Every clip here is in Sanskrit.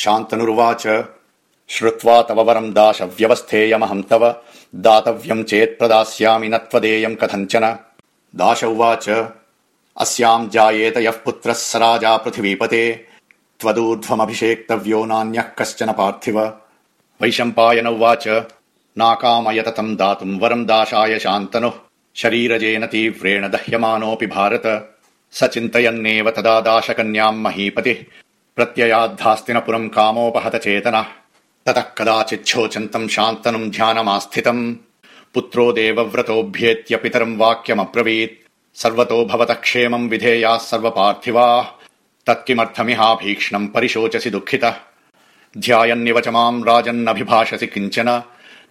शान्तनुर्वाच। श्रुत्वा तव वरम् दाशव्यवस्थेयमहम् तव। दातव्यम् चेत् प्रदास्यामि न त्वदेयम् कथञ्चन। दाश उवाच अस्याम् जायेत यः पुत्रः स राजा पृथिवीपते। त्वदूर्ध्वमभिषेक्तव्यो नान्यः कश्चन पार्थिव। वैशम्पायन उवाच नाकामयत तम् दातुम् वरम् दाशाय शान्तनुः। शरीरजेन तीव्रेण दह्यमानोऽपि भारत। स चिन्तयन्नेव तदा दाशकन्याम् महीपतिः प्रत्ययाद्धास्तिनपुरम् कामोपहत चेतनः। ततः कदाचिच्छोचन्तम् शान्तनुम् ध्यानमास्थितम्। पुत्रो देवव्रतोऽभ्येत्य पितरम् वाक्यमब्रवीत्। सर्वतो भवतः क्षेमम् विधेयाः सर्वपार्थिवाः। तत्किमर्थमिहाभीक्ष्णम् परिशोचसि दुःखितः। ध्यायन्निव च माम् राजन्नभिभाषसि किञ्चन।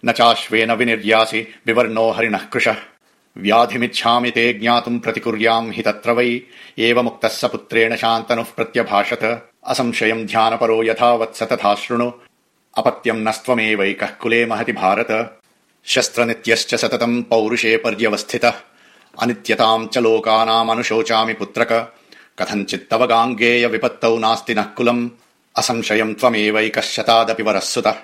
न चाश्वेन विनिर्यासि विवर्णो हरिणः कृशः व्याधिमिच्छामि ते ज्ञातुम् प्रतिकुर्याम् हि तत्र वै। एवमुक्तः स पुत्रेण शान्तनुः प्रत्यभाषत। असंशयम् ध्यानपरो यथा वत्स तथा शृणु। अपत्यम् नस्त्वमेवैकः कुले महति भारत। शस्त्रनित्यश्च सततम् पौरुषे पर्यवस्थितः। अनित्यताम् च लोकानामनुशोचामि पुत्रक। कथञ्चित्तव गाङ्गेय विपत्तौ नास्ति नः कुलम्। असंशयम् त्वमेवैकः शतादपि वरः सुतः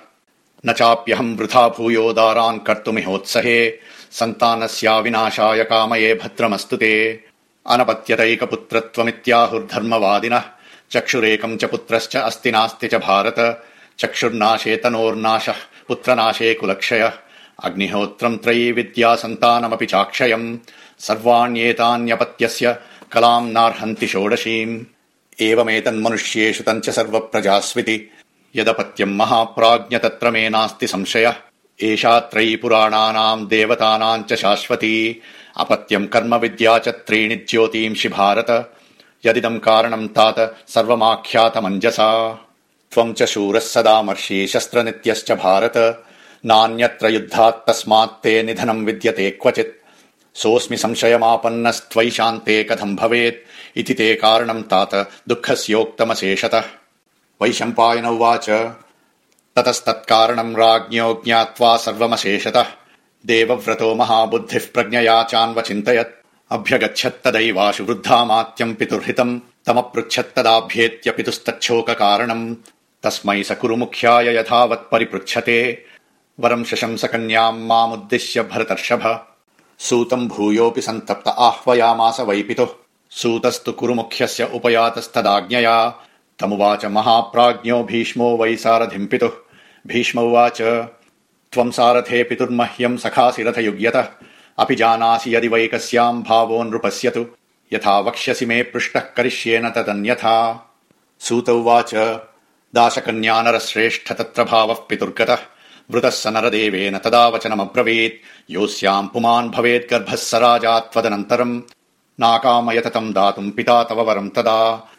न चाप्यहम् वृथा भूयोदारान् कर्तुमिहोत्सहे सन्तानस्या विनाशाय कामये भद्रमस्तु ते। अनपत्यतैकपुत्रत्वमित्याहुर्धर्मवादिनः चक्षुरेकम् च पुत्रश्च अस्ति नास्ति च भारत चक्षुर्नाशे तनोर्नाशः पुत्रनाशे कुलक्षयः। अग्निहोत्रम् त्रयी विद्या सन्तानमपि चाक्षयम् सर्वाण्येतान्यपत्यस्य कलाम् नार्हन्ति षोडशीम्। एवमेतन्मनुष्येषु तञ्च सर्वप्रजास्विति यदपत्यम् महाप्राज्ञ तत्र मे नास्ति संशयः। एषा त्रयी पुराणानाम् देवतानाम् च शाश्वती। अपत्यम् कर्म विद्या च त्रीणि ज्योतींषि भारत यदिदम् कारणम् तात सर्वमाख्यातमञ्जसा। त्वम् च शूरः सदा मर्षि शस्त्रनित्यश्च भारत। नान्यत्र युद्धात् तस्मात्ते निधनम् विद्यते क्वचित्। सोऽस्मि संशयमापन्नस्त्वयि शान्ते कथम् भवेत्। इति ते कारणम् तात दुःखस्योक्तमशेषतः वैशम्पायन उवाच। ततस्तत्कारणम् राज्ञो ज्ञात्वा सर्वमशेषतः देवव्रतो महाबुद्धिः प्रज्ञया चान्वचिन्तयत्। अभ्यगच्छत्तदैवाशु वृद्धामात्यम् पितुर्हितम् तमपृच्छत्तदाभ्येत्य पितुस्तच्छोक कारणम् तस्मै स कुरु मुख्याय यथावत् परिपृच्छते। वरम् शशंस कन्याम् मामुद्दिश्य भरतर्षभ। सूतम् भूयोऽपि सन्तप्त आह्वयामास वै पितुः सूतस्तु कुरु मुख्यस्य उपयातस्तदाज्ञया तमुवाच महाप्राज्ञो भीष्मो वै सारथिम् पितुः। भीष्म उवाच त्वम् सारथे पितुर्मह्यम् सखासि रथयुग्यतः अपि जानासि यदि वै कस्याम् भावो नृपस्यतु। यथा वक्ष्यसि मे पृष्टः करिष्येन तदन्यथा। सूत उवाच दाशकन्या नरश्रेष्ठ तत्र भावः पितुर्गतः। वृतः स नरदेवेन तदा वचनमब्रवीत् योऽस्याम् पुमान् भवेत् गर्भः स राजा त्वदनन्तरम् नाकामयत तम् दातुम् पिता तव वरम् तदा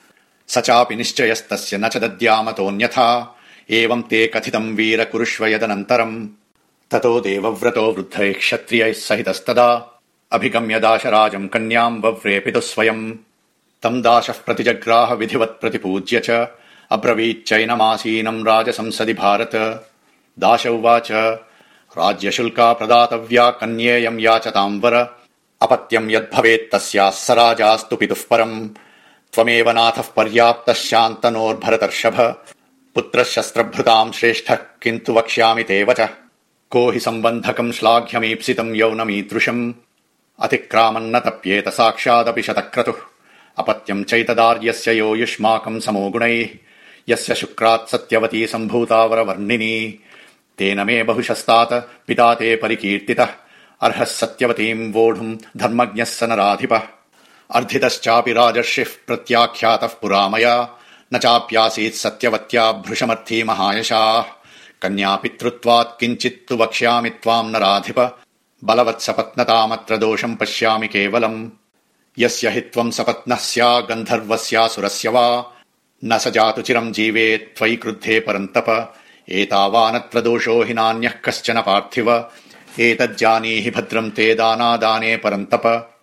स चापि निश्चयस्तस्य न च दद्यामतोऽन्यथा। एवम् ते कथितम् वीर कुरुष्व यदनन्तरम्। ततो देवव्रतो वृद्धैः क्षत्रियैः सहितस्तदा। अभिगम्य दाशराजम् कन्याम् वव्रे पितुः स्वयम्। तम् दाशः प्रतिजग्राह विधिवत् प्रतिपूज्य च अब्रवीच्चैनमासीनम् राजसंसदि भारत। दाश उवाच राज्यशुल्का प्रदातव्या कन्येयम् याचताम् वर। अपत्यम् यद्भवेत्तस्याः स राजास्तु पितुः परम् त्वमेव नाथः पर्याप्तः शान्तनोर्भरतर्षभ। पुत्रः शस्त्रभृताम् श्रेष्ठः किन्तु वक्ष्यामि ते वच। को हि सम्बन्धकम् श्लाघ्यमीप्सितम् यौनमीदृशम् अतिक्रामन्न तप्येत साक्षादपि शतक्रतुः। अपत्यम् चैतदार्यस्य यो युष्माकम् समो गुणैः। यस्य शुक्रात् सत्यवती सम्भूतावरवर्णिनी। तेन मे बहुशस्तात् पिता ते परिकीर्तितः। अर्हः सत्यवतीम् वोढुम् धर्मज्ञः स नराधिपः अर्धितश्चापि राजर्षिः प्रत्याख्यातः पुरामया। न चाप्यासीत् सत्यवत्या भृशमर्थी महायशाः। कन्या पितृत्वात् किञ्चित्तु वक्ष्यामि त्वाम् नराधिप। बलवत्सपत्नतामत्र दोषम् पश्यामि केवलम्। यस्य हि त्वम् सपत्नः स्या गन्धर्वस्यासुरस्य वा। न स जातु चिरम् जीवेत् त्वयि क्रुद्धे परन्तप। एतावानत्र दोषो हि नान्यः कश्चन पार्थिव। एतज्जानीहि भद्रम् ते दानादाने परन्तप